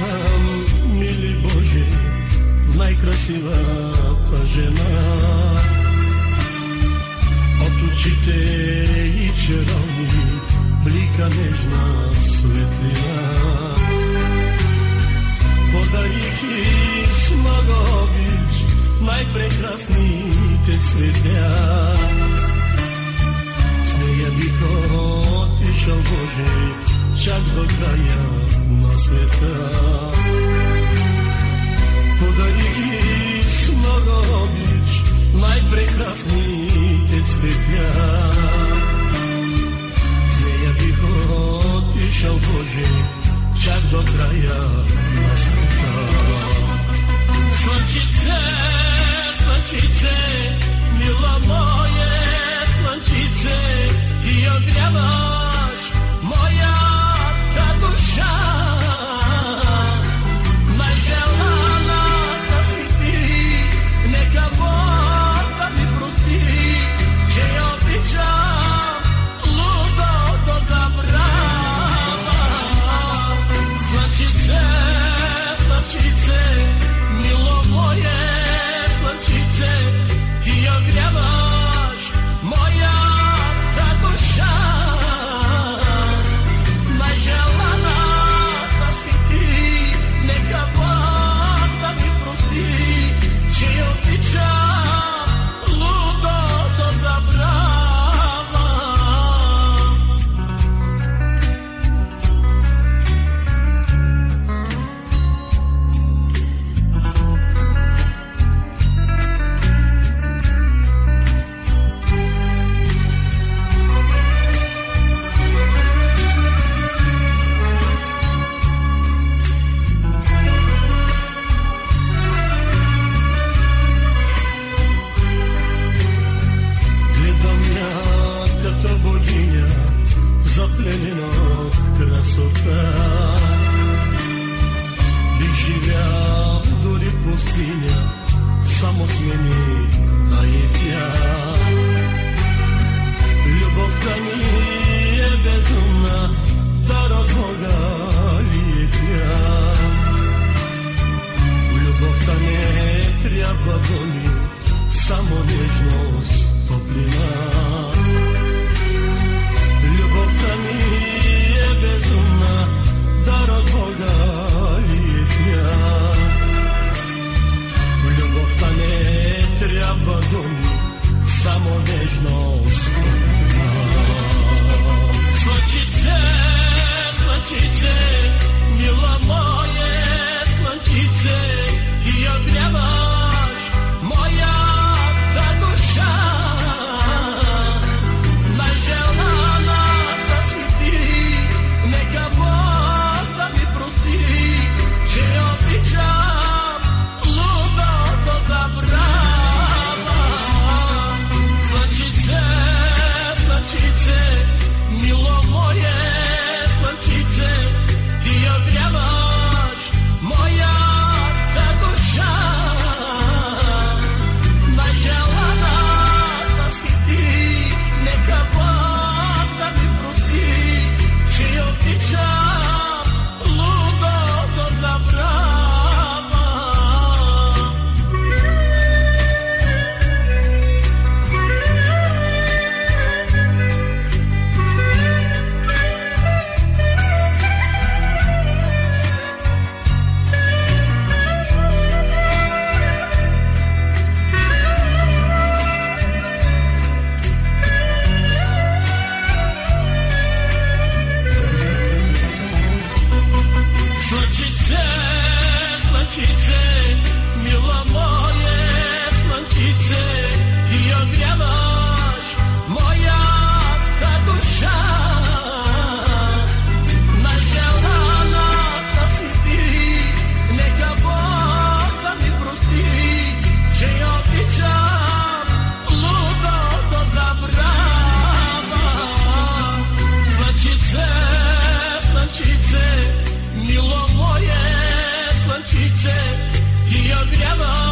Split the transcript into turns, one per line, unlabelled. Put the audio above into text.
сам, мили Боже, най-красивата жена. От очите и черони блика нежна светлина. Подарих и с много обич най-прекрасните цветя. С нея бих отишъл, Боже, čak do kraja na sveta. Podanik i Smagović, najprekrasniji te cvetja. otišao Bože, čak do kraja na sveta. Slančice, slančice, milo somos mene nayebia Lyubovkani bezumna darotoga liebia nos together.